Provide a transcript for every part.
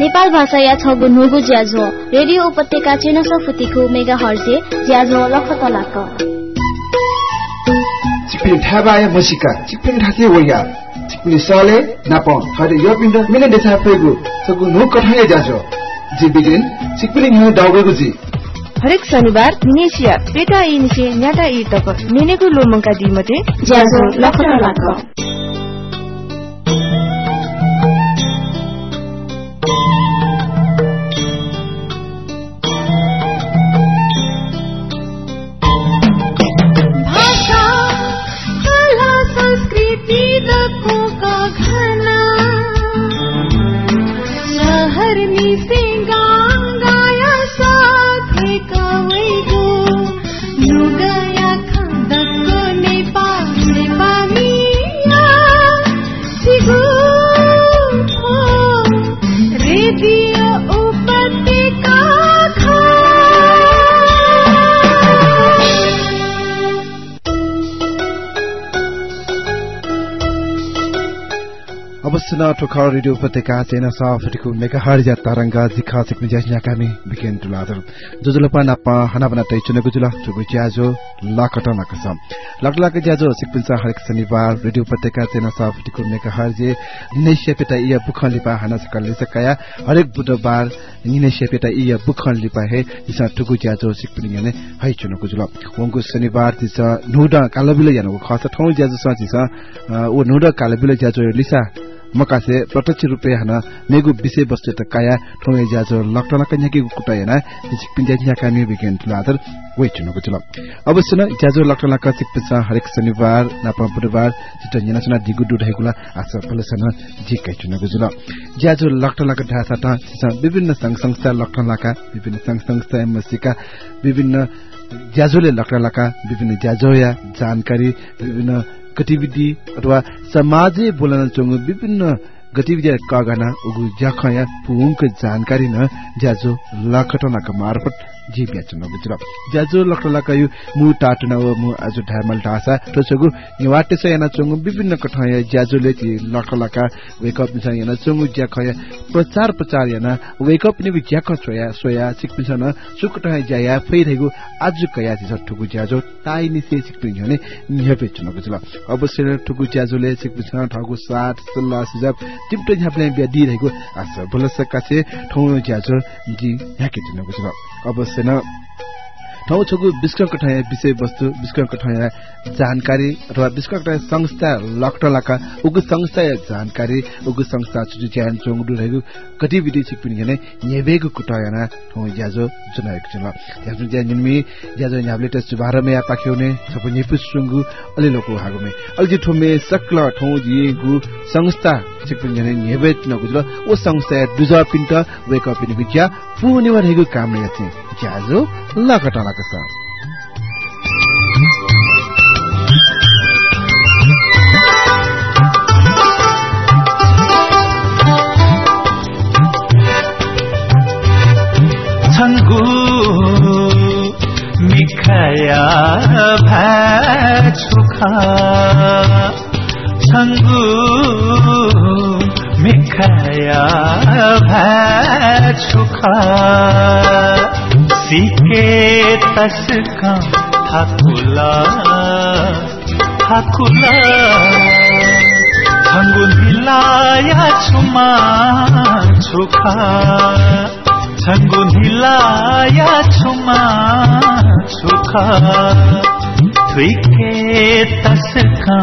नेपाल भाषा या छगु नुगु ज्याझो रेडियो उपत्यका चेनसो फुतिखु मेगा हर्जे ज्याझो लख तलाक चिपिन थाबाय मसिका चिपिन ठाते वया। चिपिन सले नापन हरे यो पिण्ड मिले देथा फेगु छगु नु कठाय ज्याझो। जी बिगिन चिपिन मु दाउगु जी हरेक शनिबार मिनेसिया पेटा इनिसे न्याटा इ तक मिनेगु लोमंका दिमते ज्याझो लख तलाक संस्कृति दकोका घना शहर मिसे गाया अवश्य न ठोखर रेडियो उपत्यका चेना सफटिको मेगा हरिजा तरंगा जिखा सिक्ने ज्यास्या कामी बिकेन तुलादर जुजुलपा नापा हना बना तै चुनेगु जुल ठुगु ज्याजो लाकट नकस लक लक ज्याजो सिक्पिन्छ हरेक शनिबार रेडियो उपत्यका चेना पेटा बुखन लिपा हरेक बुधबार निनेश्य पेटा इया बुखन लिपा ठुगु ज्याजो सिक्पिनि याने है चुनेगु जुल वंगु शनिबार तिस नुडा कालबिले यानो खस ठौ ज्याजो नुडा कालबिले ज्याजो लिसा मकासे प्रत्यक्ष रूपे हना मेगु विषय वस्तु त काया ठोंगे जाजो लक्टना कन्याकी कुटा हेना जिक पिन्जा जिया कामी बिगेन अवश्य जाजो लक्टना का पिसा हरेक शनिबार नापा बुधबार जित दिगु हेगुला आशा फलसन जिक कै चुनको चलो जाजो लक्टना का विभिन्न संघ संस्था लक्टना विभिन्न संघ संस्था एमसीका विभिन्न ज्याजोले लक्टलाका विभिन्न ज्याजोया जानकारी विभिन्न गतिविधि अथवा समाजले बोलन चोङ विभिन्न गतिविधि कागना उगु ज्याखया पुङको जानकारी न ज्याजो लखटनाका मार्फत गुजर ज्याजो लखटलाका यु चोङ विभिन्न कठया ज्याजोले चोङ ज्याखया। प्रचार प्रचार याना वेकअप नि ज्याख छोया सोया सिकपिसन सुकटया ज्याया फैरहेगु आज दिस ठुगु ज्याजो ताइ निसे सिकपिन भने निहपे चुन गुजर अवश्य ज्याजोले सिकपिसन ठगु साथ सल्लाह सुझाव छे अवश्य न ठाउँ छगु विश्व कठाया विषय वस्तु विश्व कठाया जानकारी अथवा विश्व कठाया संस्था लक्टलाका उगु संस्था या जानकारी उगु संस्था छुजु ज्यान चोङडु रहेको गतिविधि सिकपिन गने नेबेगु कुटायना ठाउँ ज्याजो जुनाएको छ ज्याजो ज्या निमि ज्याजो न्याबले त सुबारमे या पाख्यौने सबै निपु सुंगु अलि लोको हागुमे। अलि ठोमे सक्ल ठाउँ जिगु संस्था सिकपिन गने नेबे नगुजल ओ संस्था दुजा पिन्ट वेक अप इन विज्ञा पुनिवर हेगु काम ने याचे ज्याजो लकटलाका Pakistan. 천구 미카야 배축하 천구 미카야 배축하 भाछुखा सिके तसका थाकुला थाकुला छङ्गु निलाया छुमा छुखा। छङ्गु निलाया छुमा छुखा। थुइके तसका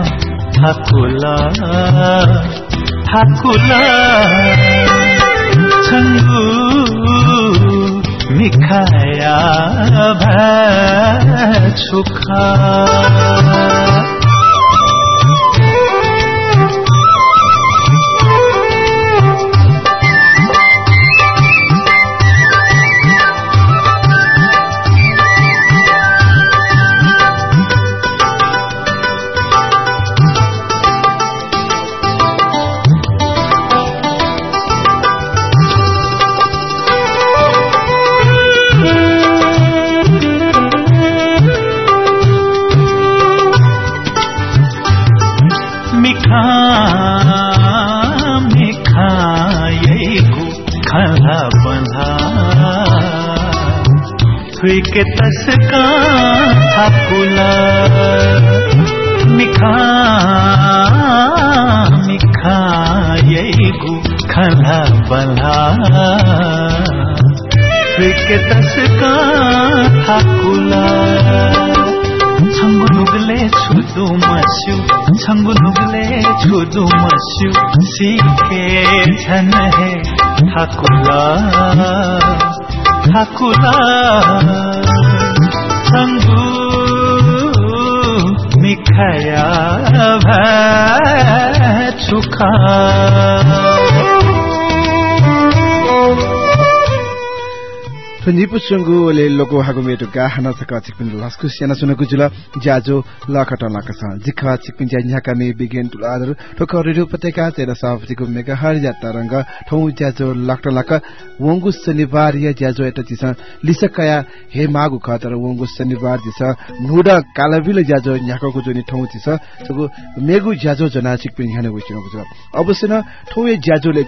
थाकुला थाकुला छङ्गु मिखाया हरा बंधा। हुई के तस का फूला मिखा मिखा, यही गु खरा बंधा। हुई के तस का फूला छम छू छङ्गु नुगले छुदु मस्यु सिके झन हे ठाकुला ठाकुला छङ्गु मिखाया भए छुखा पुगोले लो भागमा एटो गाहना सुनको जिल्ला ज्याजो लकटला मे बिगेन ठुकेका तेह्र सभापतिको मेघाहारी रंग ठौ ज्याजो लकटला वंगु शनिबार या ज्याजो लिसकया हे माघु तर वोंगु शनिवार दिलाविलो ज्याजोको जुन ठौ ती छ मेगु ज्याजो जना अवश्य ज्याजोले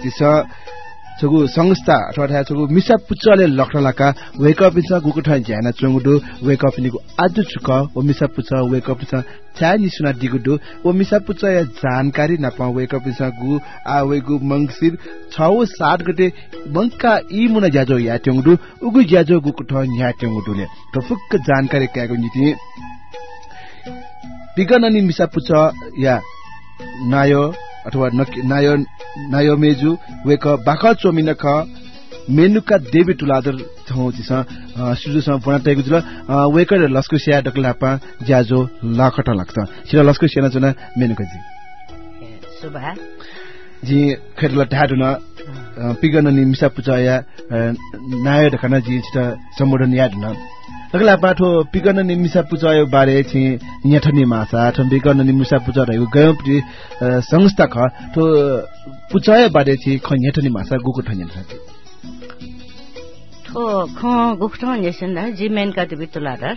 चगु संस्था अथवा चगु मिसा पुच्चले लखलाका वेक अप इसा गुकु ठान ज्याना चंगुदु वेक अप निगु आजु चुक ओ मिसा पुच्च वेक अप इसा चानि सुना दिगुदु ओ मिसा पुच्च या जानकारी नपा वेक अप इसा गु आ वेगु मंगसिर 6 7 गते मंका इ मुना ज्याजो या चंगुदु उगु ज्याजो गुकु ठान या चंगुदुले त फुक्क जानकारी क्यागु निति। पिगननी मिसा पुच्च या नायो अथवा नायो नायो मेजु वेक बाखा चोमिन ख मेनुका देवी टुलादर छौ जिस सुजु सम पना तैगु जुल वेक लस्कु स्या डकलापा ज्याजो लाखटा लाग्छ। सिरा लस्कु स्या जुना मेनुका जी। सुबा जी खेरला ढाडु पिगन नि मिसा पुचाया नायो ढकना जी छिटा सम्बोधन याद न अगला पाठो मिसा पुचायो बारे छि न्याठनी मासा नि मिसा पुचा रहेको गयो पि संस्था ख पुचायो बारे छि ख न्याठनी मासा गुकु ठन्यन ख गुक्ठो नेसन दा जिमेन का दिबि तुलादार।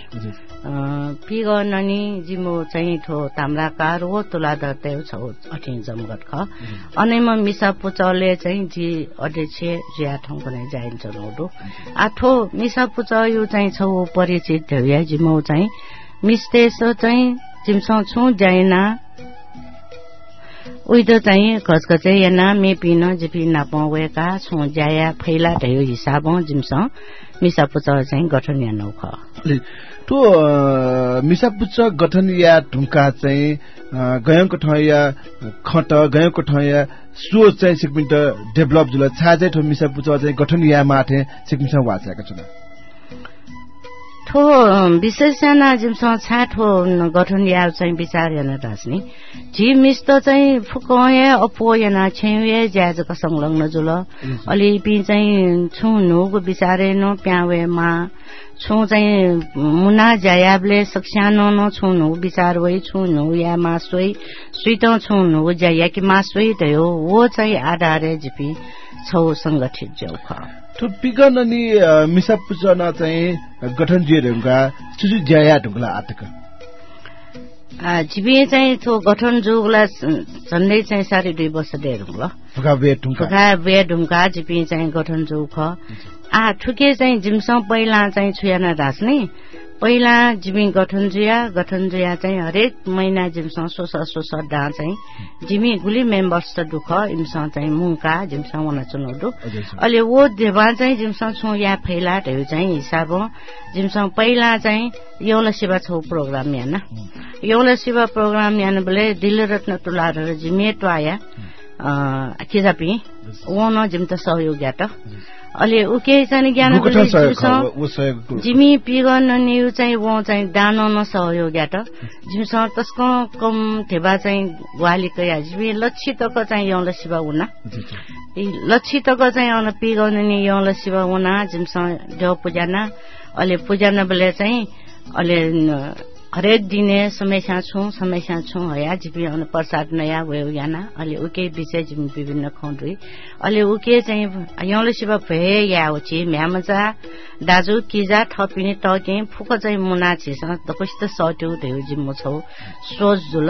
पिग ननी जिमो चाहिँ ठो ताम्राकार वो तुलादार ते छ अठिन जमगत ख। अनेम मिसा पुचले चाहिँ जी अध्यक्ष जिया ठौ पनि जाइन्छ नोडो आठो मिसा पुच यो चाहिँ छ परिचित या जिमो चाहिँ मिस्तेस चाहिँ जिमसँग छु जाइना उइदो चाहिँ घचघचे याना मेपिन जिपि नाप वेका छु ज्याया फैला ढयो हिसाब जिमस मिसापुच चाहिँ गठन या नौ ख। तो मिसापुच गठन या ढुङ्का चाहिँ गयङको ठाउँ या खट गयङको ठाउँ या सो चाहिँ सिक्मिन्ट डेभलप जुल छाजे ठो चाहिँ गठन या माथे सिक्मिन्छ वाचेका छन्। ठो विशेषना जिमसँग छाठो गठन या चाहिँ विचार हेर्न रास्ने झि मिस्त चाहिँ फुकए अपोयना छेउए ज्याजको संलग्न जुल। अलि पि चाहिँ छु नुगो न प्यावे मा। छु चाहिँ मुना ज्यायाबले सक्स्यानो न छु नु विचार वै छु नु या मा सोइ सुइट छु नु ज्याया कि मा सोइ भयो वो चाहिँ आधारे जिपि छौ संगठित ज्याउ ख पिगन अनि मिसा पुचना चाहिँ गठन जे ढुङ्गा सुजु ज्याया ढुङ्गा आटक जिबे चाहिँ थो गठन जुगला झन्डै चाहिँ साढे दुई वर्ष डेढ ल फुका बे ढुङ्गा। फुका बे ढुङ्गा जिपे चाहिँ गठन जुग ख। आ ठुके चाहिँ जिमसँग पहिला चाहिँ छुयाना राख्ने पहिला जिमी गठन जुया गठन जुया चाहिँ हरेक महिना जिमसँग सोस सोस डा चाहिँ जिमी गुली मेम्बर्स त दुख इमसँग चाहिँ मुका जिमसँग वना चुनौडु अहिले वो देवा चाहिँ जिमसँग छु या फैला ढेउ चाहिँ हिसाब जिमसँग पहिला चाहिँ यौला सेवा छौ प्रोग्राम याना। यौला सेवा प्रोग्राम याना बोले दिल रत्न तुलार जिमे टवाया खिजापी वनो जिम त सहयोग याट अहिले उके चाहिँ ज्ञान जिमी पिगन न्यु चाहिँ वो चाहिँ दानो न सहयोग याट जिमसँग तस्को कम थेबा चाहिँ ग्वालीको या जिमी लक्षितक चाहिँ यौला शिवा उना लक्षितक चाहिँ अन पिगन नि यौला शिवा उना जिमसँग देव पूजाना। अहिले पूजाना बेला चाहिँ अहिले हरेक दिने समस्या छु समस्या छु हया जिपी अन प्रसाद नयाँ गयो याना। अहिले उके विषय जिम विभिन्न खौँडुई अहिले उके चाहिँ यौले शिव भए या होची म्यामजा दाजु किजा थपिने टके फुक चाहिँ मुना छिस कस्तो सट्यो थियो जिम्मो छौ। सोच जुल।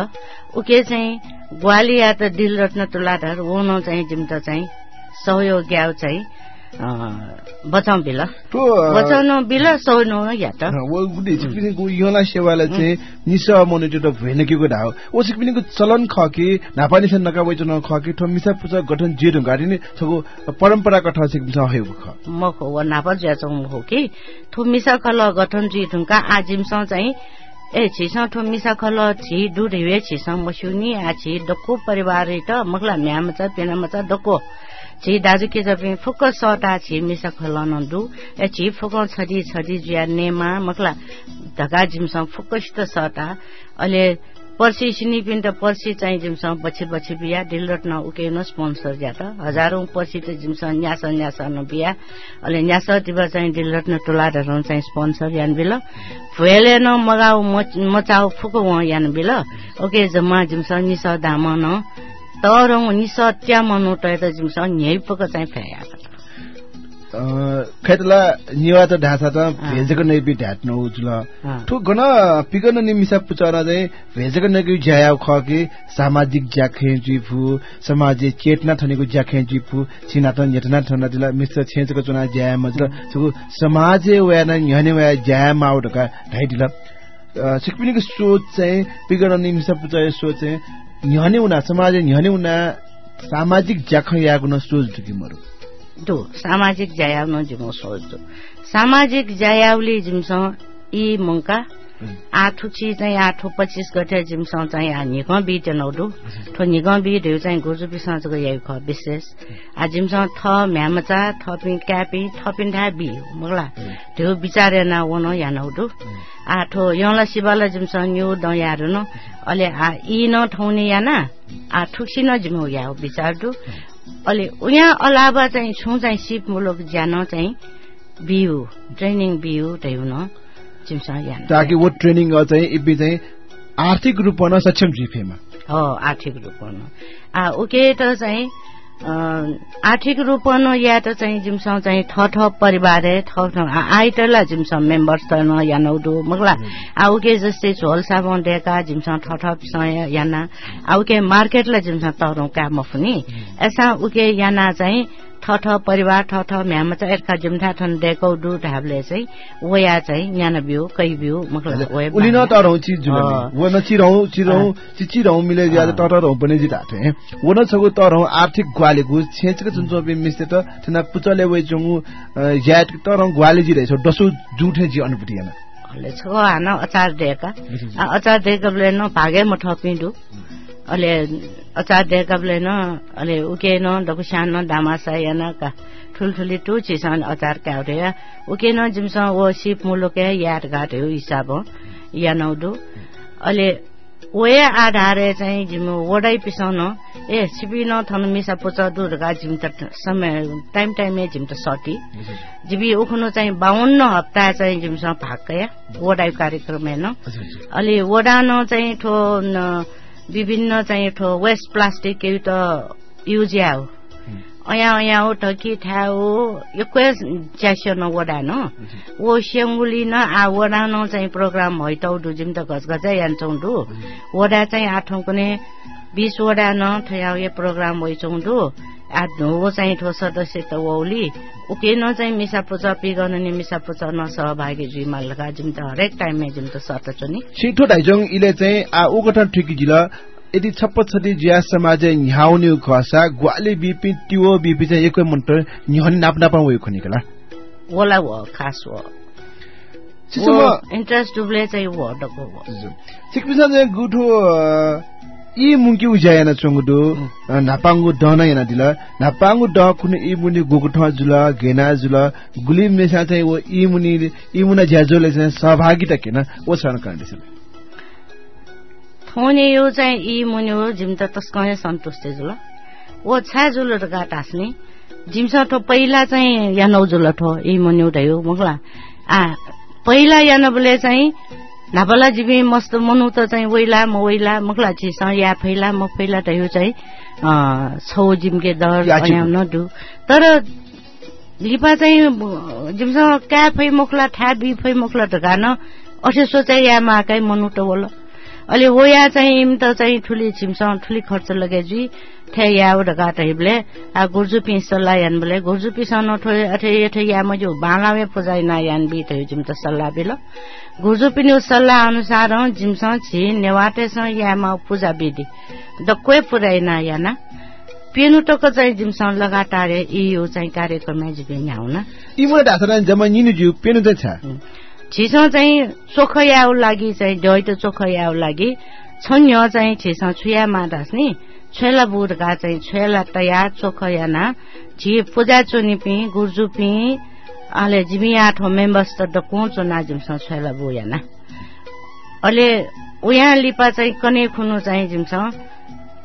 उके चाहिँ ग्वाली या त दिल रत्न तुलाधर ओनो चाहिँ जिम त चाहिँ सहयोग ग्याउ चाहिँ बचाउँ बिल। बचाउनु बिल सौनु या त। वो गुडी सिक्पिनीको योला सेवालाई चाहिँ निस मोनिटर त भेनेकेको ढाउ। ओ सिक्पिनीको चलन खके नापानी छ नका वइचन खके ठो मिसा पुजा गठन जे ढुङ्गाडी ने छगो परम्परा कथा सिक्पिन्छ हेउ ख म खो व नापा ज्याचौँ हो कि। थु मिसा खल गठन जी ढुङ्का आजिमसँग चाहिँ ए छिसँग ठो मिसा खल छि हिवे छिसँग मस्युनी आ छि डक्को परिवार त मगला म्याम छ पेना मचा डक्को। छि दाजु के जपे फुक सटा छि मिसा खल नन्दु ए छि फुक छडी छडी जुया नेमा मगला ढका जिमसँग फुकस्त सटा अहिले पर्सि पिन त पर्सि चाहिँ जिमसँग पछि पछि बिहा डिलरट न उकेन स्पोन्सर ज्या त हजारौं पर्सि त जिमसँग न्यास न्यास न बिहा अहिले न्यास तिबा चाहिँ डिलरट न टोलाडहरू चाहिँ स्पोन्सर यान बिल फुएले न मगाउ मचाउ फुको यान बिल ओके जम्मा जिमसँग निस दाम न तर मनु त जिमसँग न्याय फुक चाहिँ फ्याया खैतला निवा त ढासा त भेजेको नैपि ढ्याट्नु उजुल। ठु गन पिगन निमिसा पुचरा चाहिँ भेजेको नैपि ज्याया खके सामाजिक ज्याखे जिफु समाजिक चेतना थनेको ज्याखे जिफु छिना त नेटना थना दिला मिस्टर छेजको चुना ज्याया मजल छगु समाज वया न न्हने वया ज्याया माउडका ढाइदिला सिकपिनीको सोच चाहिँ पिगन निमिसा पुचरा सोच चाहिँ न्हने उना समाज न्हने उना सामाजिक ज्याख यागुन सोच दुकी मरु? दो सामाजिक जायाउन जिमो सोच्दो सामाजिक जायाउले जिमसँग यी आठो छि चाहिँ आठो पच्चिस गते जिमसँग चाहिँ बि जनौडु ठो निग बि ढेउ चाहिँ गुजु बिसँग याइ ख विशेष आ जिमसँग थ म्यामचा थपिन क्यापी थपिन ढा बि मुगला। ढेउ बिचारे ना वनो यानौडु आ ठो यौला शिवाला जिमसँग न्यु द यारु न अले आ इ न ठौने याना। आ ठुक्सी न जिमो या बिचारदु अहिले यहाँ अलावा चाहिँ छु चाहिँ सिप मुलुक ज्यान चाहिँ बिउ ट्रेनिङ बिउ ढेउ न ताकि वो ट्रेनिङ चाहिँ चाहिँ आर्थिक रूपमा सक्षम जिफेमा हो आर्थिक रूपमा उके त चाहिँ आर्थिक रूपमा या त चाहिँ जिमसँग चाहिँ ठ ठ परिवार ठ ठ आइटला जिमसँग मेम्बर्स त न या नौडु मगला। आउके जस्तै झोल साबुन डेका जिमसँग ठ ठ याना आउके मार्केटला जिमसँग तरौ काम मफुनी। एसा उके याना चाहिँ ठ परिवार ठ ठ म्याम चाहिँ एर्का जिम्ठा ठन डेकौ दु ढाबले चाहिँ वया चाहिँ न्यान बिउ कै बिउ मगला उली न तरौ चीज जुलनि वो न चिरौ चिरौ चिचिरौ मिले ज्यादा तरौ पनि जिताथे वो न छगु तरौ आर्थिक ग्वाले गु छेचक जुन बि मिस्ते त थना पुचले वे जुङु ज्याट तरौ ग्वाले जि रहेछ डसु जुठे जि अनुभूति याना ले छ हान अचार डेका अचार डेकले न भागे म ठपिडु। अहिले अचार डेकले न अहिले उकेन दामासा याना का ठुल्ठुली टु चिसान अचार क्याउरे। उकेन जिमसँग वो सिप मुलुके याद घाट हो हिसाब या नौदु अहिले ओए आधारे चाहिँ जिमु वडाइ पिसाउन ए सिपी न थन मिसा पुच दुर्गा जिम त समय टाइम टाइममै जिम त सटी। जिबी उखुनु चाहिँ बाहन्न हप्ता चाहिँ जिमसँग भागया वडाइ कार्यक्रम हेर्न। अलि वडा न चाहिँ ठो विभिन्न चाहिँ ठो वेस्ट प्लास्टिक केही त युज या हो। अया अया हो ठकी ठ्या हो? एकै च्यास्यो न वडा न। ओ स्याङ्गुली न आ वडा न चाहिँ प्रोग्राम हैटौ डुजिम त घच घचै यान्छौँ डु वडा चाहिँ आठौँ कुने बिस वडा न ठया ये प्रोग्राम होइछौँ डु आ हो चाहिँ ठो सदस्य त वौली उके न चाहिँ मिसा पूजा पिगन नि मिसा पूजा न सहभागी जुइमा लगा जिम त हरेक टाइममा जिम त सत चुनि छिठो दाइजोङ इले चाहिँ आ उगठन ठिकी जिल। यदि छप्प छति ज्या समाज न्याउने खसा ग्वाले बिपि त्यो बिपि चाहिँ एकै मन्टर न्याउने नाप नापा वयो खनिकला वला व खास व इन्ट्रेस्ट डुब्ले चाहिँ व डको व सिकपिसा चाहिँ गुठो इ मुंकी उजायना चंगुदु नापांगु दना याना दिला। नापांगु द कुन इ मुनि गुगुठ जुल गेना जुल गुली मेसा चाहिँ वो इ मुनि इ मुना ज्याजोले चाहिँ सहभागिता केन? ओ छन कन्डिसन थोने यो चाहिँ इ मुनि हो जिम त तस्कने सन्तुष्ट जुल। ओ छा जुल त गाट आस्ने जिमस ठो पहिला चाहिँ या नौ जुल ठो इ मुनि उठायो मगला। आ पहिला या चाहिँ नापला जिबी मस्त मनु त चाहिँ वैला म वैला मखला छिस या फैला म फैला त यो चाहिँ छौ जिमके दर न दु तर लिपा चाहिँ जिमसँग क्या फै मुखला ठ्या बि फै मुखला त गान असे सोचाइ या माकै मनु त बोल अहिले होया चाहिँ इम त चाहिँ ठुली छिमसँग ठुली खर्च लगेजी ठे या उडका हिब्ले आ गुर्जुपी सल्लाह यान बोले गुर्जुपी सन ठो अठे यठे या मजो बालावे पुजाइ ना यान बी थे जिम त सल्लाह बिल। गुर्जुपी नु सल्लाह अनुसार जिमस छि नेवाटे स या मा पूजा विधि द पुराइ ना याना पेनु टक चाहिँ जिमसँग लगातार इयो चाहिँ कार्यक्रम जिबे न्याउन इमो ढासरा जम्मा निनु जु पेनु त छ। छिसो चाहिँ चोख याउ लागि चाहिँ डय त चोख याउ लागि छन्य चाहिँ छिसो छुया मादास नि छेला बुढका चाहिँ छेला तया चोख याना पूजा चोनी पि गुर्जु पि अहिले जिमी आठ मेम्बर्स त डको चोना जिमसँग छेला बु याना अहिले उया लिपा चाहिँ कने खुनु चाहिँ जिमसँग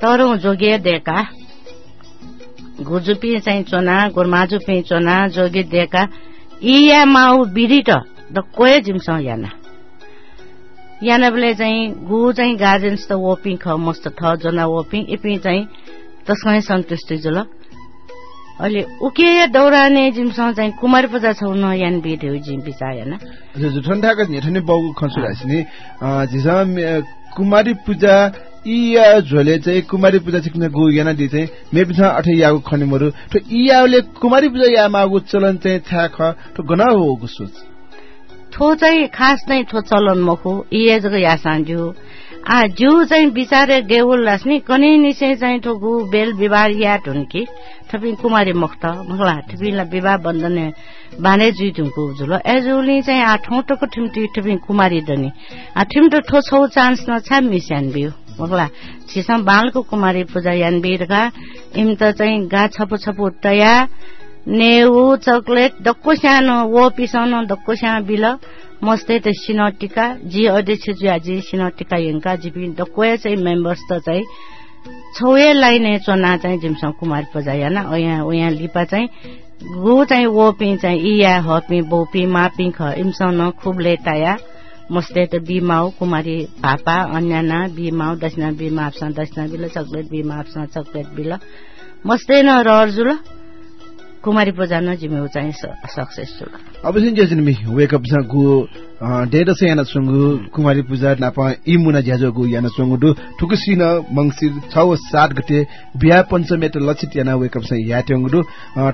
तरौं जोगे देका गुजुपी चाहिँ चोना गोर्माजुपी चोना जोगी देका इया माउ बिरिट द कोय जिमसँग याना याना। बेले चाहिँ गु चाहिँ गार्जेन्स त वोपिङ ख मस्त थ जना वोपिङ इपि चाहिँ तस्मै सन्तुष्टि जुल। अहिले उके दौराने जिमसँग चाहिँ कुमारी पूजा छौ न यान बिदेउ जिम बिचा याना। ठन्डाको झेठने बाउ खन्सु रासिनी झिसा कुमारी पूजा इया झोले चाहिँ कुमारी पूजा सिक्न गु याना दि चाहिँ मेपिसा अठे यागु खनिमरु त इयाले कुमारी पूजा या मागु चलन चाहिँ था ख गना हो गुसुच थो चाहिँ खास नै थो चलन मखु इया जग या सांजु आ जु चाहिँ बिचारे गेउल लास्नी कनै निसे चाहिँ गु बेल विवाह या ढुनकी थपि कुमारी मुक्त मगला थपिला विवाह बन्धन बाने जुइ ढुनको जुल। एजुली चाहिँ आ ठौटको ठिमटी थपि कुमारी दनी आ ठिमटो ठो छौ चान्स न छा मिस्यान बिउ। मगला छिसम बालको कुमारी पूजा यान बिरगा इम त चाहिँ गा छपु छपु तया नेउ चकलेट दक्को सानो वो पिसाउनु दक्को सानो बिल मस्तै त सिनटिका जी अध्यक्ष जी आजी सिनटिका यङका जिपि दक्को चाहिँ मेम्बर्स त चाहिँ छौए लाइने चोना चाहिँ जिमसँग कुमारी पूजा याना ओया ओया लिपा चाहिँ गु चाहिँ वोपी चाहिँ इया हपी बोपी मापी ख इमसँग खुब लेताया मस्ते त बिमाउ कुमारी पापा अन्याना बिमाउ दसना बिमा आप्छ दसना बिल चक्लेट बिमा आप्छ चक्लेट बिल मस्ते न रर्जुल कुमारी पूजा न जिमेउ चाहिँ सक्सेसफुल अब सिन जेसिन मि वेक अप सा गु डेड से याना सुंगु कुमारी पूजा नापा इमुना ज्याजो गु याना सुंगु दु ठुकुसिन मंगसिर 6 7 गते बिया पञ्चमे त याना वेक अप सा या दु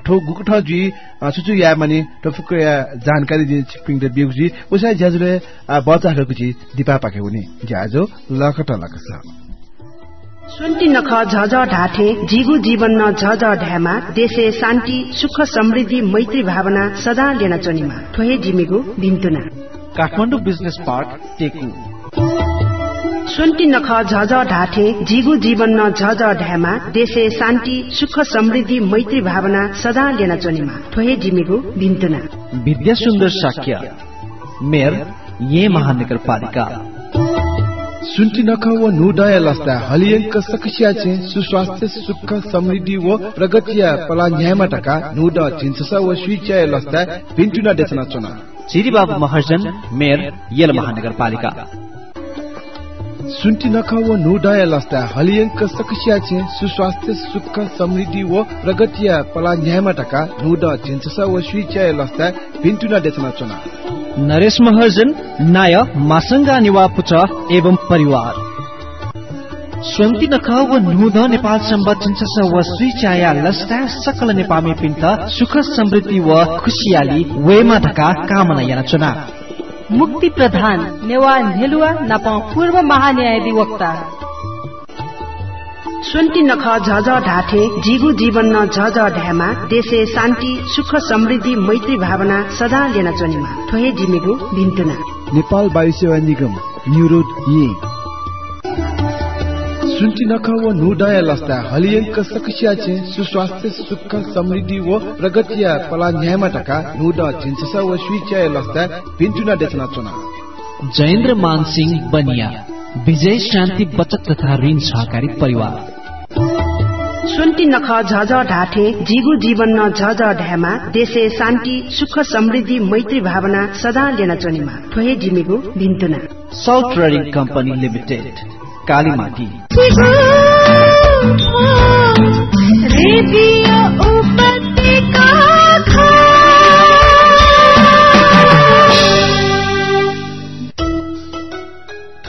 ठो गुक ठ जी सुचु या माने टफुक या जानकारी दि छिपिङ द बिउजी उसा ज्याजुले बचा खकु जी दिपा पाके हुने। ज्याजो लखट लकसा सुन्ती नख झझ ढाठे जिगु जीवन न झझ ढ्यामा देशे शान्ति सुख समृद्धि मैत्री भावना सदा लेन चनिमा। ठोहे जिमिगु बिन्तुना काठमाडौँ बिजनेस पार्क टेकु। सुन्ती नख झझ ढाठे जिगु जीवन न झझ ढ्यामा देशे शान्ति सुख समृद्धि मैत्री भावना सदा लेन चनिमा। ठोहे जिमिगु बिन्तुना विद्या सुन्दर साक्य मेयर ये महानगरपालिका सुन्टी नख व नुडय लस्ता हलियंक सकसिया छे सुस्वास्थ्य सुख समृद्धि व प्रगतिया पला न्यायमा टका नुड छिन्सस व लस्ता पिन्टुना देशना चुना। चिरीबाबु महर्जन मेयर येल महानगरपालिका। सुन्टी नख व नुडय लस्ता हलियंक सकसिया छे सुस्वास्थ्य सुख समृद्धि व प्रगतिया पला न्यायमा टका नुड छिन्सस व स्विचय लस्ता पिन्टुना देशना चुना। नरेश महर्जन नाय मासंगा निवा पुत्र एवं परिवार। स्वन्ती नख व नुध नेपाल सम्बत चिन्सस व स्विचाया लस्ता सकल नेपामी पिन्त सुख समृद्धि व खुशियाली वेमा ढका कामना याना मुक्ति प्रधान नेवा नेलुवा नपा पूर्व महान्यायाधिवक्ता सुन्ती नख झझ ढाठे जिगु जीवन न झझ ढ्यामा देशे शान्ति सुख समृद्धि मैत्री भावना सदा लेन चनिमा ठोहे जिमिगु बिन्तुना नेपाल वायु सेवा निगम न्यू रोड ये। सुन्टी नख व नुडय लस्ता हलियंक सकसिया छे सुस्वास्थ्य सुख समृद्धि व प्रगतिया पला न्यायमा टका नुड छिन्सस व स्विचय लस्ता पिन्टुना देशना चुना जयेन्द्र मानसिंह बनिया विजय शान्ति बचत तथा ऋण सहकारी परिवार सुन्ती नख झझ ढाठे जिगु जीवन न झझ ढ्यामा देशे शान्ति सुख समृद्धि मैत्री भावना सदा लेन चनिमा ठोहे जिमिगु बिन्तुना salt trading company limited Kalimati. Radio उपत्यका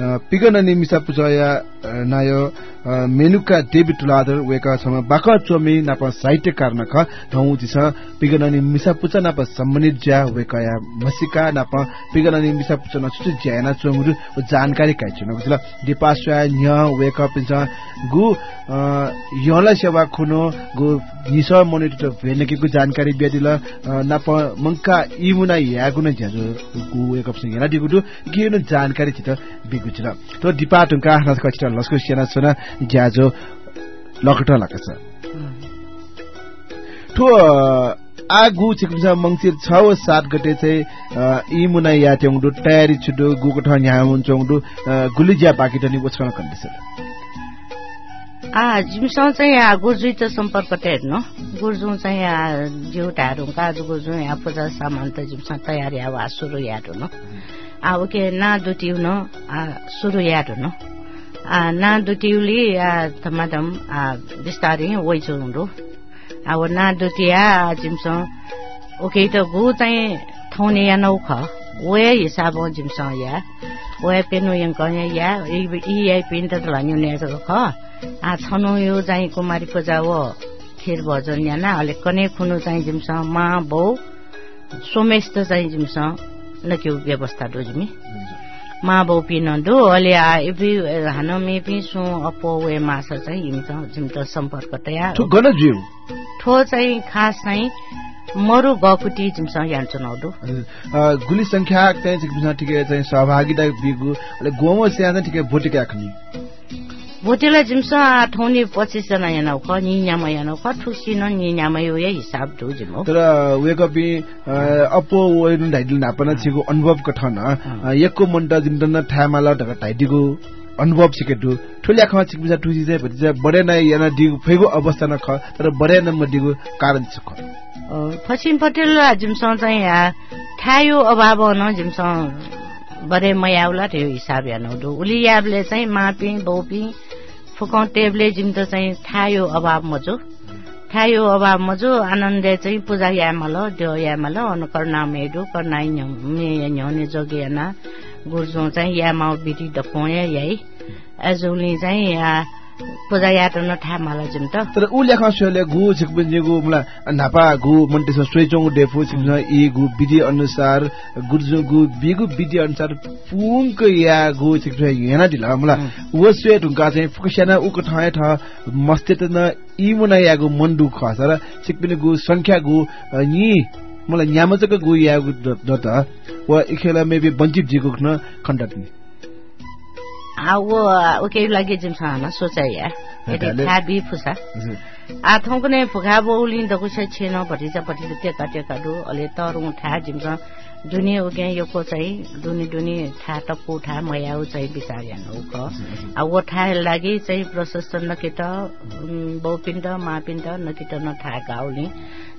पिगन निमिसा पुजया नायो मेनुका डेबिट तुलादर वेका छम बाक चोमी नाप साहित्य कारण ख धौ दिस पिगन मिसा पुच नाप सम्मानित ज्या वेकया मसिका नाप पिगन मिसा पुच नछु ज्याना चोमुरु जानकारी काइ छु नगुला दिपास्या न्य वेक पिन्छ गु यला सेवा खुनो गु निस मोनिटर भेनेकेको जानकारी बेदिल नाप मंका इमुना यागुन ज्याजो गु वेक पिन्छ याना दिगुदु के जानकारी छित बिगु गुजरा तो दिपा टुंका हाना कचिटा लस्को सेना सुना ज्याजो लकट लकछ ठो आगु छिकुन्छ मंसिर 6 व 7 गते चाहिँ इ मुना या टेंगडु तयारी छुडु गुको ठ न्या मुन चोंगडु गुलिज्या बाकी तनि वछन कन्डिसन आ जिमसँग चाहिँ यहाँ गुर्जुई त सम्पर्क हेर्नु। गुर्जु चाहिँ यहाँ जिउटाहरू काजु गुर्जु यहाँ पूजा सामान त जिमसँग तयारी अब सुरु याहरू न ना दुटिउन सुरु यारुन ना दुटिउली थमादम बिस्तारै वैचो हुँदो अब ना दुटिया जिम्स ओके त गु चाहिँ थौने या नौ ख वे हिसाब जिम्स या। वे पेनु यङ या इ या पेन त लन्यु ने ख। आ छनु यो चाहिँ कुमारी पूजा वो खिर भजन याना अले कने खुनु चाहिँ जिम्स मा बौ सोमेश त चाहिँ जिम्स। नक्यु व्यवस्था डोजमी मा बौ पिनदो अले आ इबि हानो मे पि सु अपो वे मास चाहिँ हिमत जिमत सम्पर्क तया ठो गन जिउ ठो चाहिँ खास चाहिँ मरु गकुटी जिमस यान चुनाउदो। गुली संख्या चाहिँ ठिकै चाहिँ सहभागिता बिगु अले गोमो स्या चाहिँ ठिकै भोटिका खनि भोटेला जिम्स ठौनी पच्चिस जना याना ख नि न्यामा याना ख ठुसिन नि न्यामा यो हिसाब दु जिमो तर वेकपि अपो वेन ढाइदिल नापना छिगु अनुभव कठन यक्को मन्ट जिमदन थामाला ढका ढाइदिगु अनुभव सिकेटु ठुल्या ख छिकबिजा टुसी चाहिँ भति चाहिँ बडे नै याना दिगु फेगु अवस्था न ख तर बडे न म दिगु कारण छ फसिन पटेल जिमसँग चाहिँ थायो अभाव न जिमसँग बरे मयाउला थियो हिसाब हेर्नु उली याबले चाहिँ मापी बौपी फुकौ टेबले जिम त चाहिँ थायो अभाव मजो। थायो अभाव मजो आनन्दे चाहिँ पूजा यामल त्यो यामल अनुकर्णा मेडु कर्णा न्याउने जोगियाना गुर्जो चाहिँ यामा बिटी डपोया याई। एजुली चाहिँ पूजा यातो न ठा माला जिम त तर उ लेख सोले गु छिकबिन जिगु मला नापा गु मन्टे सोइचोङ डेफु छिकन इ गु विधि अनुसार गुर्जु गु बिगु विधि अनुसार पुंक या गु छिकबे हेना दिला मला व स्वे ढुंका चाहिँ फुकसेना उक ठाए ठ मस्ते त न इ मुना यागु मन्डु खसर छिकबिन गु संख्या गु नि मलाई न्यामजको गु या गु दत व इखेला मेबी बन्चिप जिगु न खण्डटनी वो उके लागि जिम छाना सोचाइया यदि फुसा। आ थौको नै फुखा बौलिन दगु छ छेन भटिजा भटिजा टेका अले तरु ठा दुनि उगे योको चाहिँ दुनि दुनि ठा टप्पु ठा मयाउ चाहिँ बिचार हेर्नु क आ वो ठा लागि चाहिँ प्रशस्त नकिट बौपिण्ड मापिण्ड नकिट न ठा गाउली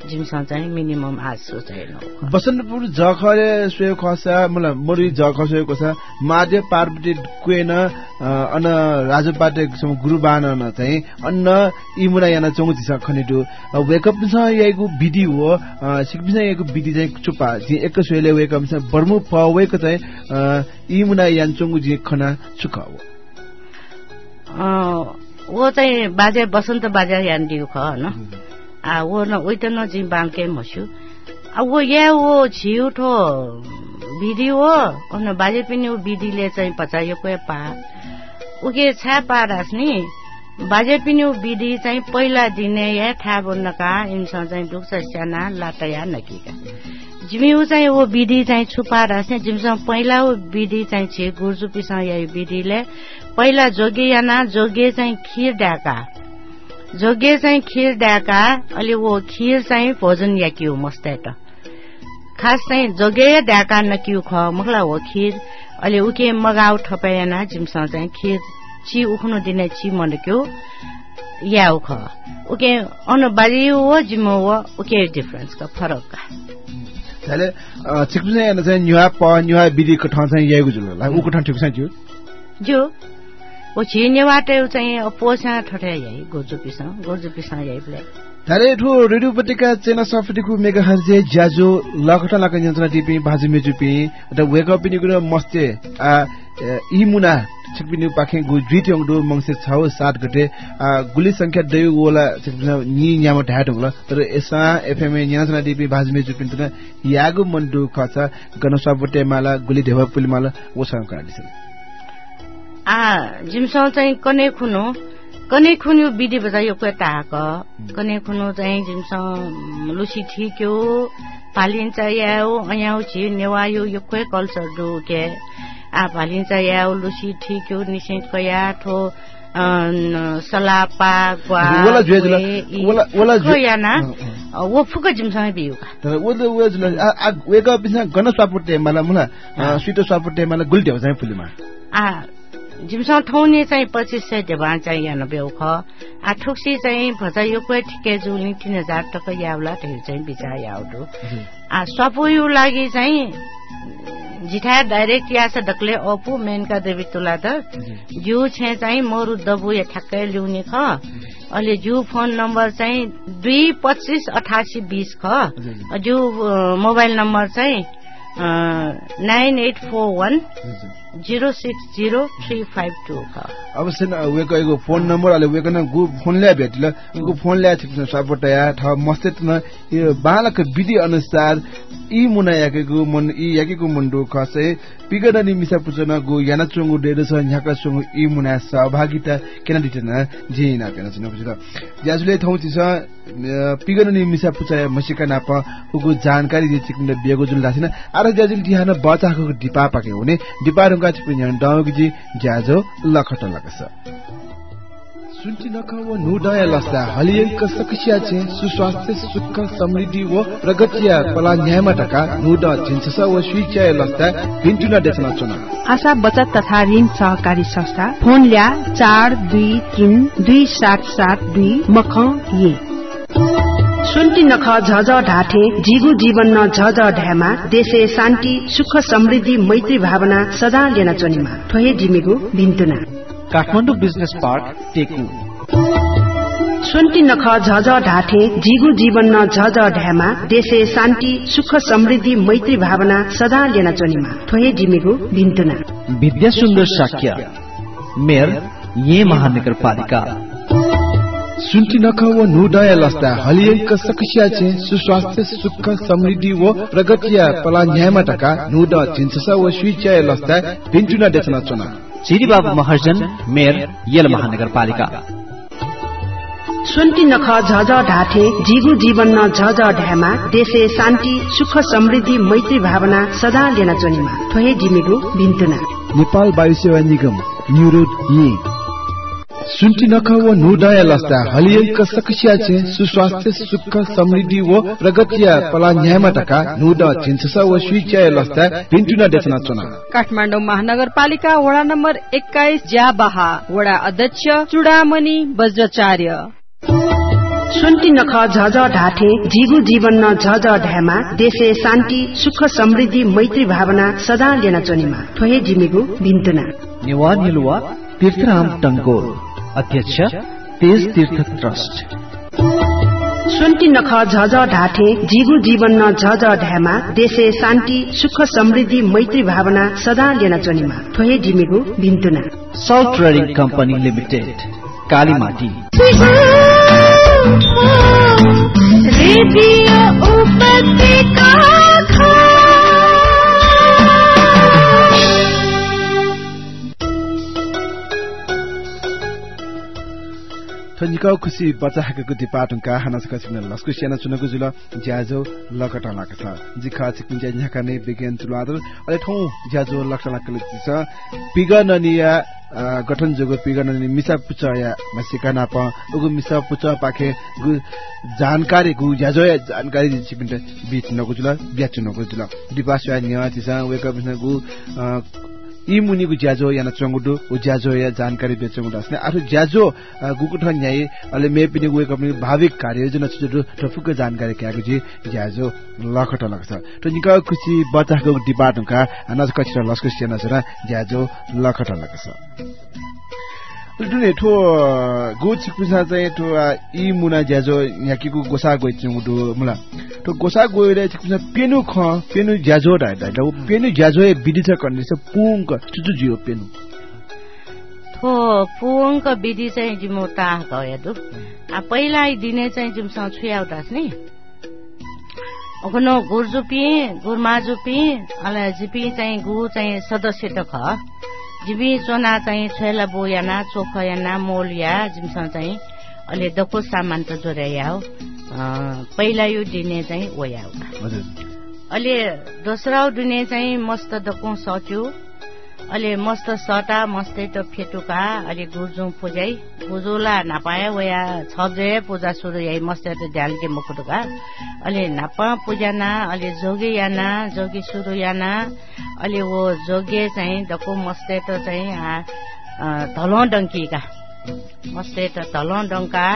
जिमसँग चाहिँ मिनिमम आज सोचाइनु बसन्तपुर जखरे स्वे खसा मलाई मरि जख स्वे खसा माध्य पार्वती क्वेन अन राजु पाटे गुरु बान चाहिँ अन्न इमुना याना चौति छ खनिटु वेकअप छ याइगु विधि हो सिकपिस याइगु विधि चाहिँ चुपा एक स्वेले बर्मु वेक चाहिँ इमुना यान चंगु जि खना चुक हो वो चाहिँ बाजे बसन्त बाजा यान दिउ ख हैन आ वो न उइ त न जि बांके मसु आ वो या वो छिउ ठो विधि हो अन बाजे पनि वो विधिले चाहिँ पचाएको पा। उके छा पारास नि बाजे पनि विधि चाहिँ पहिला दिने या ठा बोल्नका इन्स चाहिँ दुख्छ स्याना लाटया नकिका। जिम्यू चाहिँ वो विधि चाहिँ छुपा राख्ने जिमसँग पहिला वो विधि चाहिँ छे गुर्जुपीसँग या विधिले पहिला जोगे याना जोगे चाहिँ खिर ड्याका जोगे चाहिँ खिर ड्याका अलि वो खिर चाहिँ भोजन याकियो मस्तै त खास चाहिँ जोगे ड्याका नकिउ ख मखला हो खिर। अलि उके मगाउ ठपायना जिमसँग चाहिँ खिर ची उखनो दिने ची मनक्यो या उख ओके अन बारी वो जिमो वो ओके डिफरेन्स फरक ताले छिक्नु चाहिँ चाहिँ न्युहा प न्युहा बिदि को ठाउँ चाहिँ यागु जुल ला उको ठाउँ ठिक छ जु जो ओ छिनेबाट चाहिँ पोसा ठठ्या याइ गोजु पिसा। गोजु पिसा याइ प्ले। ताले ठो रेडियो उपत्यका चेना सफटिको मेगा हर्जे ज्याजो लखटा लक यन्त्र टिपी भाजु मेजु पि त वेक अप नि गुन मस्ते आ इमुना छिकपिनु पाखे गु द्वितीय दो मंगसे छौ सात गते। गुली संख्या दय वला छिकपिनु नि न्याम ढाट होला। तर एसा एफएम न्यासना टिपी भाजु मेजु पिन त यागु मन्डु खचा गनसाबटे माला गुली ढेवा पुल माला वसँग काडिसन आ जिमसो चाहिँ कने खुनो? कने खुनु विधि बजायो क्वेता आक कने खुनु चाहिँ जिमस लुसी ठिक्यो पालिन्छ याओ अयाउ छि नेवायो यो क्वे कल्चर दु के आ पालिन्छ याओ लुसी ठिक्यो निसेट कया ठो गुली ढेवा चाहिँ पुलिमा आ जिमसँग ठौने चाहिँ पच्चिस सय चाहिँ यहाँ बेउ ख। आ ठुक्सी चाहिँ भजा यो कोही ठिकै जुनी तिन हजार टक्क याउला त्यो चाहिँ बिचा याउडु आ सपुयु लागि चाहिँ जिठा डाइरेक्ट या छ डक्ले अपु मेनका देवी तुला त जु। छे चाहिँ मरु दबु या ठ्याक्कै ल्याउने ख। अहिले जु फोन नम्बर चाहिँ दुई पच्चिस अठासी बिस ख। जु। मोबाइल नम्बर चाहिँ nine eight four one. Zero six zero three five two अवश्य न वेको एगो फोन नम्बर अले वेको न गु फोन ल्या भेटिल। गु फोन ल्या छिक सपोर्ट या ठ मस्ते न यो बालक विधि अनुसार ई मुना याकेको मन ई याकेको मुन्डो खसे। पिगडनी मिसा पुचन गु याना चुंगु डेडो छ न्याका चुंगु ई मुना सहभागिता केना दिटेन जिना केना छ नपुछ ज्याजुले थौ छिस पिगडनी मिसा पुचा मसिका नाप उगु जानकारी दि चिकन बेगो जुल लासिन। आर ज्याजुल दिहान बचाको डिपा पाके हुने। डिपा रुगा छिपिन डाउगजी ज्याजो लखट लकस सुन्टी नख व नुडया लस्दा हलियंक सकसिया छे सुस्वास्थ्य सुख समृद्धि व प्रगतिया पला न्यायमा टका नुड छिन्सस व स्विचय लस्दा पिन्टुना देशना चुना। आशा बचत तथा ऋण सहकारी संस्था फोन ल्या चार दुई तीन दुई सात सात दुई मख ये। सुन्टी नख झझ ढाठे जिगु जीवन न झझ ढ्यामा देशे शान्ति सुख समृद्धि मैत्री भावना सदा लेन चोनीमा। ठोहे जिमिगु भिन्तुना काठमाडौँ बिजनेस पार्क टेकु। सुन्टी नख झझ ढाठे जिगु जीवन न झझ ढ्यामा देशे शान्ति सुख समृद्धि मैत्री भावना सदा लेन चोनीमा। ठोहे जिमिगु भिन्तुना विद्या सुन्दर साक्य मेयर ये महानगरपालिका सुन्टी नख व नुडया लस्दा हलियंक सकसिया छे सुस्वास्थ्य सुख समृद्धि व प्रगतिया पला न्यायमा टका नुड छिन्सस व स्विचय लस्दा पिन्टुना देशना चुना। चिरीबाबु महर्जन मेयर यल महानगरपालिका। सुन्टी नख झझ ढाठे जिगु जीवन न झझ ढ्यामा देशे शान्ति सुख समृद्धि मैत्री भावना सदा लेन चोनीमा। ठोहे जिमिगु भिन्तुना नेपाल वायु सेवा निगम न्युरोड यी। सुन्टी नख व नुडया लस्दा हलियंक सकसिया छे सुस्वास्थ्य सुख समृद्धि व प्रगतिया पला न्यायमा टका नुड छिन्सस व स्विचय लस्दा पिन्टुना देशना चुना। काठमाडौँ महानगरपालिका वडा नम्बर एक्काइस ज्याबाहा वडा अध्यक्ष चुडामणि वज्राचार्य। सुन्टी नख झझ ढाठे जिगु जीवन न झझ ढ्यामा देशे शान्ति सुख समृद्धि मैत्री भावना सदा लेन चोनीमा। ठोहे जिमिगु भिन्तुना नेवा निलुवा तीर्थराम टङ्गोल अध्यक्ष तेज तीर्थ ट्रस्ट सुन्टी नख झझ ढाठे जिगु जीवन न झझ ढ्यामा देशे शान्ति सुख समृद्धि मैत्री भावना सदा लेन चोनीमा ठोहे जिमिगु भिन्तुना south trading company limited Kalimati radio उपत्यका थनिकाउ खुसी बच्चा हाकेको दिपाटुङका हाना सका छिन लस्कु सेना चुनको जुल ज्याजो लकटा लाक छ। जिखा छिकिन ज्या ने विज्ञान चुलादर अले ठौ ज्याजो लकटा लाक छ। पिगननिया गठन जोगो पिगननि मिसा पुचया मसिका नाप। उगु मिसा पुच पाखे गु जानकारी गु ज्याजो जानकारी छिपिन बीच नको जुल ब्याच नको जुल। दिपास या न्या छिसा वेक इ मुनिको ज्याजो याना चंगुडु उ ज्याजो या जानकारी बे चंगुडु असने आठो ज्याजो गुकुठ न्याय अले मे पिनि वे कपनि भाविक कार्ययोजना छुटु टफुक जानकारी क्यागु जी ज्याजो लखट लक्छ त निका कुची बचाको डिपार्टमेन्टका नज कछिरा लस्को सेना ज्याजो लखट लक्छ दुने ठो गो छिकुसा चाहिँ ठो इ मुना ज्याजो गोसा चुङडु मुला ठो गोसा छिकुसा पेनु ख पेनु ज्याजो डाइ पेनु ज्याजो ए बिदि छ कन्ने छ पुङ चुचु जियो थो पुङ क बिदि चाहिँ जिमो ता गयो दु आ पहिला दिने चाहिँ जिमसँग छुयाउटास नि ओखनो गुरमाजुपी अले जिपी चाहिँ गु चाहिँ सदस्य त ख जिबी चोना चाहिँ छोला बोयाना चोखयाना मोलिया जिमसँग चाहिँ अहिले दको सामान त जोड्या हो। पहिला यो दिने चाहिँ ओया हो। अहिले दोस्रो दिने चाहिँ मस्त दको सक्यो। अहिले मस्त सटा मस्तै त फेटुका अहिले गुर्जु पुजाइ गुजुला नापाए वया छजे पूजा सुरु यही मस्तै त ढ्यालके मुकुटुका। अहिले नापा पूजाना अहिले जोगे याना जोगी सुरु याना। अहिले वो जोगे चाहिँ दको मस्तै त चाहिँ धलो डङ्कीका। मस्तै त धलो डङ्का।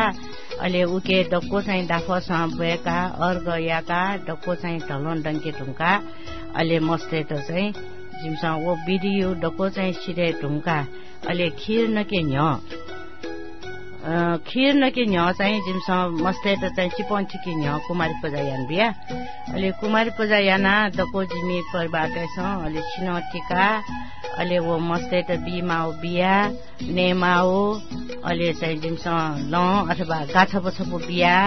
अहिले उके डक्को चाहिँ डाफसँग बोएका अर्ग याका डक्को चाहिँ धलो डङ्की ढुङ्का। अहिले मस्तै त चाहिँ जिमसँग वो बिडियो डको चाहिँ सिरे ढुङ्का अहिले खिर नके न्य खिर न्य चाहिँ जिमसँग मस्ते त चाहिँ चिपन ठिकी न्य कुमारी पूजा यान बिहा अहिले कुमारी पूजा याना डको जिमी परिबाट अहिले छिनो टिका अहिले वो मस्ते त बिमाओ बिहा नेमाओ अहिले चाहिँ जिमसँग ल अथवा गाछा पछपो बिहा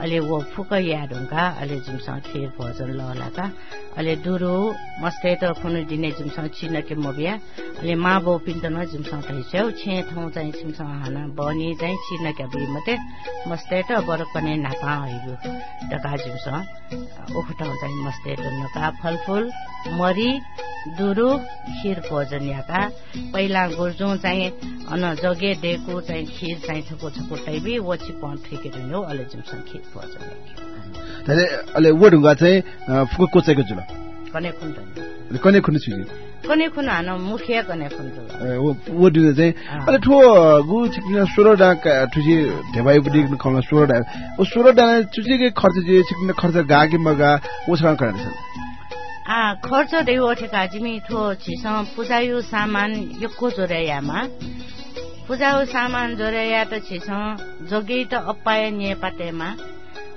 अहिले वो फुक या ढुङ्गा अहिले जिमसँग खिर भोजन ललाका अहिले दुरु मस्तै त खुनु दिने जिमसँग चिनके मोबिया अहिले मा बाउ पिन्तन जिमसँग थैस्याउ छे ठाउँ चाहिँ जिमसँग हाना बनी चाहिँ चिनके बि मात्रै? मस्तै त बर कने नापा हैगु डका जिमसँग उखुटाउ चाहिँ मस्तै त नका फलफुल मरी दुरु खिर भोजन याका। पहिला गुर्जु चाहिँ अन जगे डेको चाहिँ खिर चाहिँ छको छको टाइबी वछि पन ठेकेर हो अहिले जिमसँग खिर भोजन अले वो ढुङ्गा चाहिँ कोचेको जुल। कने खुन कने खुन छु कने खुन हान मुखिया कने खुन वो दिले चाहिँ अले ठो गु छिकिन 16 डा ठुजी ढेबाइ बुडी खल्न 16 डा ओ 16 डा चुचीके खर्च जे छिकिन खर्च गागे मगा ओछा कराछ आ खर्च दे ओठेका जिमी ठो छिस पूजायु सामान यको जोरयामा। पूजाउ सामान जोरया त छिस जोगे त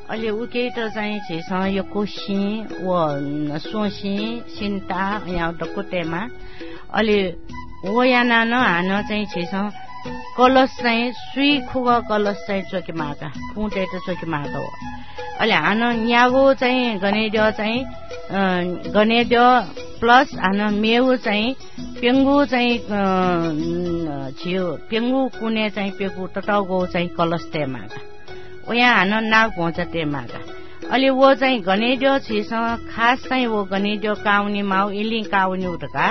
अहिले उके त चाहिँ छिस यो कोसी व सोसी सिन्ता यहाँ डकुटेमा अहिले वो याना न हान चाहिँ छिस कलश चाहिँ सुई खुग कलश चाहिँ चोकी माका फुटे त चोकी माका हो अहिले न्यागो चाहिँ गनेड्य चाहिँ गनेड्य प्लस हान मेउ चाहिँ पेङ्गु चाहिँ छियो पेङ्गु कुने चाहिँ पेगु टटाउगो चाहिँ कलश ते मागा ओ यहाँ हान नाग भोन्छ ते मागा अहिले वो चाहिँ गनेड्य छिस खास चाहिँ वो गनेड्य काउने माउ इली काउने उठका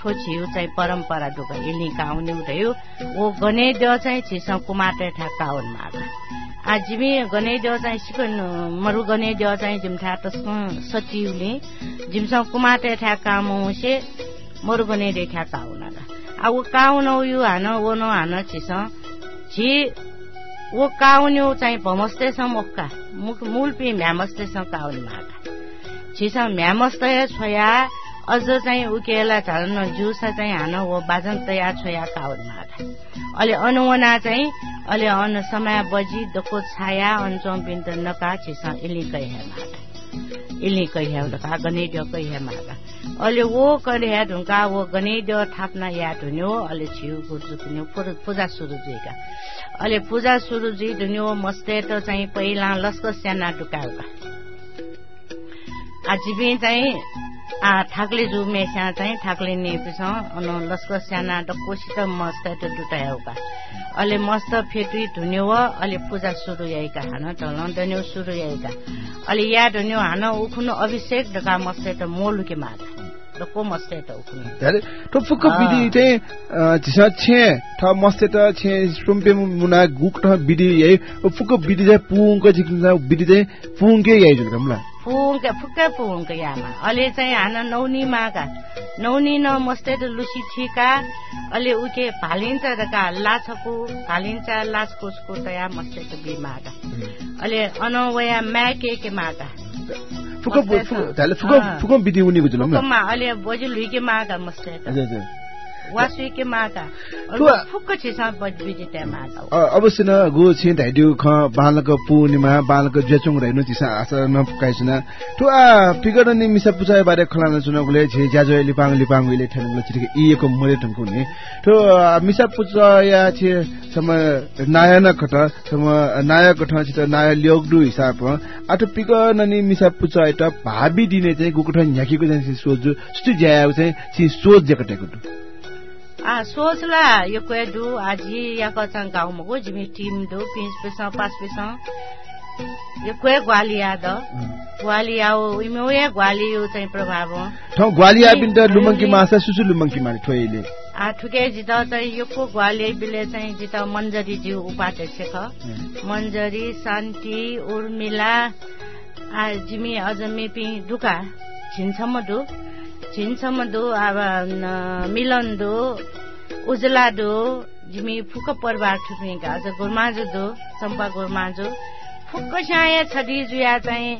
ठोछियो चाहिँ परम्परा ढुका इली काउने उठ्यो। वो गनेड्य चाहिँ छिस कुमाटे ठा काउन मागा आजिमी गनेड्य चाहिँ सिकन मरु गनेड्य चाहिँ जिमठा तस्को सचिवले जिमसँग कुमाटे ठा कामोसे मरु गनेड्य ठा काउनागा आ वो काउन यो हान वो न हान छि वो काउन्यो चाहिँ भमस्तेस मोक्का। मूल पि म्यामस्तेस काउन मागा छिस म्यामस्तय छोया अझ चाहिँ उकेला झर्न जुस चाहिँ हान वो बाजन तया छोया काउन मागा अहिले अनुवना चाहिँ अहिले अन समय बजी दको छाया अनचौँ बिन्द नका छिस इली कहिया मागा इली कहिया डका गनेड्य कहिया मागा अहिले वो कहिया ढुङ्का वो गनेड्य थाप्ना या ढुन्यो अहिले छिउ गुर्जु ढुन्यो पूजा सुरु जुइका अहिले पूजा सुरु जी ढुन्यो मस्ते त चाहिँ पहिला लस्कर स्याना ढुकाउका आजिबी चाहिँ आ ठाक्ले जु मेस्या चाहिँ ठाक्ले नेपिस अन लस्कर स्याना डक्कोसित मस्त त डुटाउका अहिले मस्त फेटुई धुन्यो अहिले पूजा सुरु याइका हान ढलन धन्यो सुरु याइका। अहिले या धुन्यो हान उखुनु अभिषेक ढका मस्ते त मोलुके मागा डक्को मस्ते त उखुनु। अरे तो फुक बिदी चाहिँ झिसा छे ठ मस्ते त छे सुम्पे मुना गुक ठ बिदी यही फुक बिदी चाहिँ पुङको झिकिन्छ बिदी चाहिँ पुङकै यही जुल फुङ्के फुक्कै फुङ्के यामा अहिले चाहिँ हान नौनी मागा नौनी न मस्ते त लुसी ठिका अहिले उके भालिन्छ र का लाछको भालिन्छ लाछकोसको तया मस्ते त बिमार। अहिले अनवया म्याके के माता फुक फुक फुक बिदि उनी गुजुलम फुकमा अहिले बोजु लुइके मागा मस्ते फुक्क छिसा अवश्य न गो छिन धाइदिउ ख बालक पूर्णिमा बालक जेचुङ रहनु तिसा आशा न फुकाइसन। ठु आ पिगड नि मिसा पुचाय बारे खलान चुनगुले झे ज्याजो लिपाङ लिपाङ उले ठेनगुले छिके इएको मोले टंकु नि ठु मिसा पुचाया छे सम नायन खट सम नाय कठ छित नाय ल्योगडु हिसाब। आठो पिग ननि मिसा पुचाय त भाबी दिने चाहिँ गुकुठ न्याकीको चाहिँ सोजु सुतु ज्याउ चाहिँ छि सोच जकटेको आ सोचला यो दु आजी या कचाङ गाउँमा गो जिमी टिम दु पिस पेस पास पेस यो कोया ग्वालिया द ग्वालिया हो इमे या ग्वालियो चाहिँ प्रभाव हो ठाउँ ग्वालिया बिन्द लुमङ्की मासा सुसु लुमङ्की मारे ठोइले आ ठुके जित चाहिँ यो को ग्वालिया बिले चाहिँ जित मन्जरी ज्यू उपाध्यक्ष ख मन्जरी शान्ति उर्मिला आ जिमी अझ मेपी दुका छिन्छम्म दु छिन्छम्म दु अब मिलन दु उजला दु जिमी फुक परिवार ठुक्रिका अझ गोर्माजु दु चम्पा गोर्माजु। फुक्क स्याया छदी जुया चाहिँ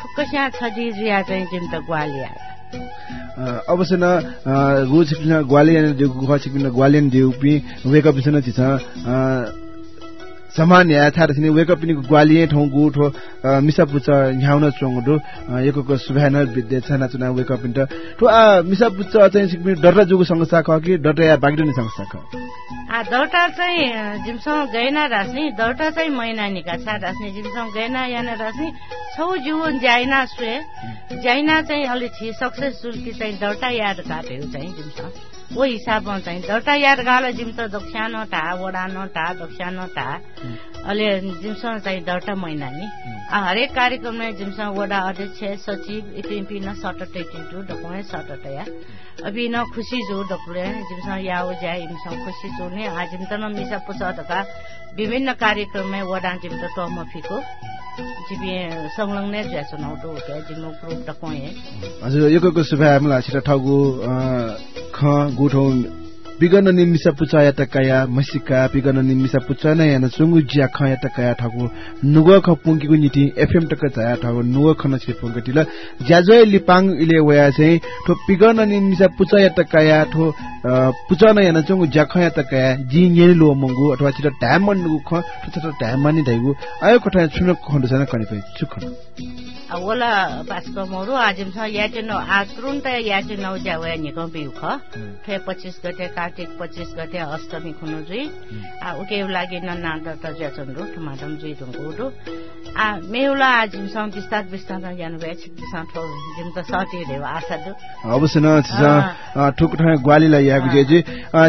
फुक्क स्या छदी जुया चाहिँ जिम त ग्वालिया अवश्य न गु छिपिन ग्वालियन देउ गुहा छिपिन ग्वालियन देउ पि वेकअप बिसन छिछ समान या थार छिने वेकअप पिनि ग्वालिय ठौ गु ठो मिसा पुच न्याउन चोङडु एकको सुभान विद्या छना चुना वेकअप पिन्ट ठो आ मिसा पुच चाहिँ छिपिन डर जुगु संस्था ख कि डर या बागडुनि संस्था ख? आ दौटा चाहिँ जिमसँग गएन रास्ने दौटा चाहिँ मैना निका छ रास्ने जिमसँग गएन याना रास्ने छौ जीवन ज्याइना सुए ज्याइना चाहिँ अलि छि सक्सेसफुल कि चाहिँ दौटा याद काट्यो चाहिँ जिमसँग। ओ हिसाबमा चाहिँ दौटा याद गाल जिम त दक्षानो टा वडानो टा दक्षानो टा अहिले जिमसँग चाहिँ दौटा महिना नि। हरेक कार्यक्रममा जिमसँग वडा अध्यक्ष सचिव इपिपी न सटटै टिटु डकुमेन्ट सटटै या। अभी न खुसी जो डकुले जिमसँग याओ ज्या इमसँग खुसी जो ने। आ जिम त न मिसा तका विभिन्न कार्यक्रममा वडा जिम त हजुर यो सुभा मुला छिटा ठाउँको ख गुठौँ तो के ख पिगन निमिसा पुचा या तकाया मसिका पिगन निमिसा पुचा न याना ज्या ख या तकाया ठाकु नुगो ख पुंकीको निति एफएम टक जाया ठाकु नुगो खन छि पुंगटिल ज्याजय लिपाङ इले वया चाहिँ ठो पिगन निमिसा पुचा या तकाया ठो पुचा न याना सुंगु ज्या ख तकाया जि न्ये लो मंगु अथवा छिटा ढ्याम नुगु ख ठो ठो ढ्याम मानि धाइगु आयो कठा छुन खण्ड छैन कनि चुखन। आ वला पासको मोरु आजिम छ याचे नौ आ तुरुन्त याचे नौ ज्या वया निको बिउ ख फे पच्चिस गते कार्तिक पच्चिस गते अष्टमी खुनु जुई आ उके लागि न नाद त ज्याचन रु टमाटम जुई ढुङ्गु रु आ मेउला आजिम छ बिस्तार बिस्तार यान वया छिप बिस्तार ठो जिम त सटी रे आशा दु अवश्य न ठुक ठाउँ ग्वालीलाई यागु जेजी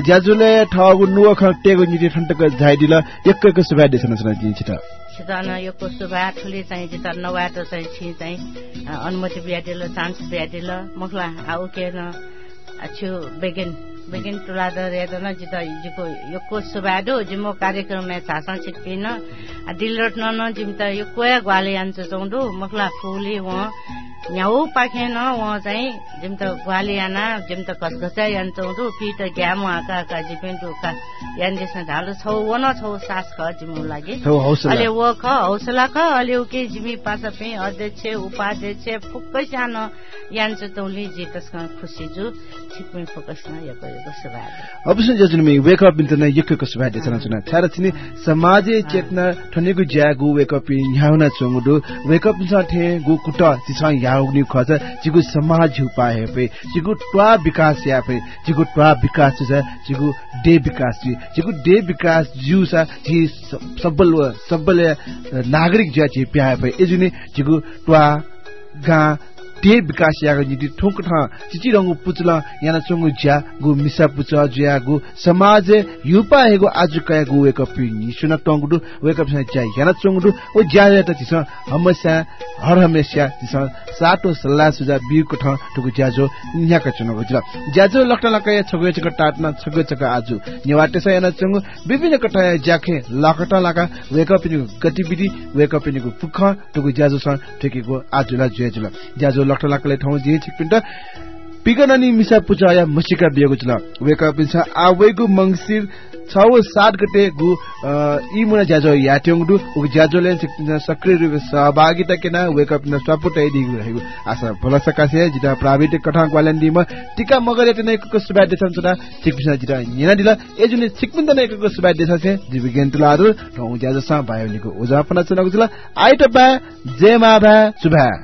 ज्याजुले ठाउको नुव ख टेगु निति ठन्टक झाइदिल एकैको सुभा देसन सुना दिन्छ त। सिधन यो सुभा ठुली चाहिँ जित नवाट चाहिँ छि चाहिँ। अनुमति ब्याटेल चान्स ब्याटेल मखला आ उके न छु बेगिन। बेगिन तुला दर न जित जिको यो सुभा दो जिमो कार्यक्रम में छासन छिपिन आ दिलरोट न जिम त यो कोया ग्वाले आन्छ चौडो मखला फुली व न्याउ पाखेन व चाहिँ जिम त ग्वाले आना जिम त कसकसा यान चौडो पि त ग्याम आका का जिपेन का यान ढालो छौ व न छौ सास ख जिमो लागि। छौ अहिले व ख हौसला ख अहिले उके जिमी पासा पे अध्यक्ष उपाध्यक्ष फुक्कै सानो यान चतौली जे तस्का खुसी जु छिकमे फोकस न यो यो सुभा अवश्य जजुन मे वेक अप बिन्त न एकैको सुभा देसन सुना थारा छिने समाजे चेतना ठनेगु ज्यागु वेक अप न्याउना चोङडु वेक अप छ ठे गु कुट चिसा याउनि खच जिगु समाज उपा हेपे जिगु ट्वा विकास यापे जिगु ट्वा विकास छ जिगु डे विकास जी जिगु डे विकास जु सा जी सबल सबल नागरिक ज्या छि प्यापे एजुने जिगु ट्वा गा ते विकास यागो निति ठोक ठ चिची रंगु पुचला याना चंगु ज्या गु मिसा पुच ज्या गु समाज युपा हेगो आज कया गु वेक अप नि सुना टंगु वेक अप ज्या याना चंगु ओ ज्या या त चिस हमेशा हर हमेशा चिस साटो सल्लाह सुझा बिरको ठ टुगु ज्याजो न्याका चुन गजला ज्याजो लक्ट लकया छगो छक टाटना छगो छक आजु नेवाटे स याना चंगु विभिन्न कटा ज्याखे लकटा लका वेक अप गतिविधि वेक अप नि गु पुख टुगु ज्याजो स ठेकेको आजुला ज्याजुला ज्याजो लकले ठाउँ जे छिपिन्ट पिगननी मिसा पुचाया मसिका बिएको छ वेका पिन्छ आवेगु मंगसिर छौ सात गते गु इ मुना ज्याजो याट्योङ दु उ ज्याजोले सक्रिय रूपले सहभागिता केना वेकअप न सपोर्ट आइ दिगु आशा भला सकासे जिता प्राविधिक कथा ग्वालन दिम टिका मगर एते नै को सुबा देछन छना सिकपिसा जिता निना दिला। एजुने सिकपिन नै को सुबा देछसे जिबि गेन्तुलारु र उ ज्याजो सा बायोनिको उजापना चुनाको जुला आइट बा जे मा बा सुभा।